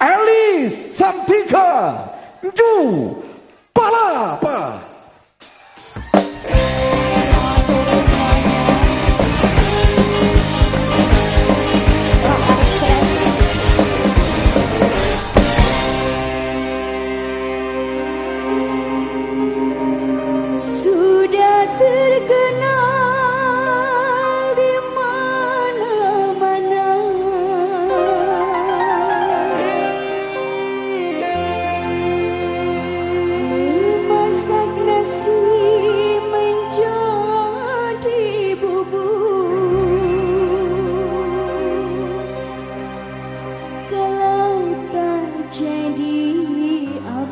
Elis Santika Ju Palapa.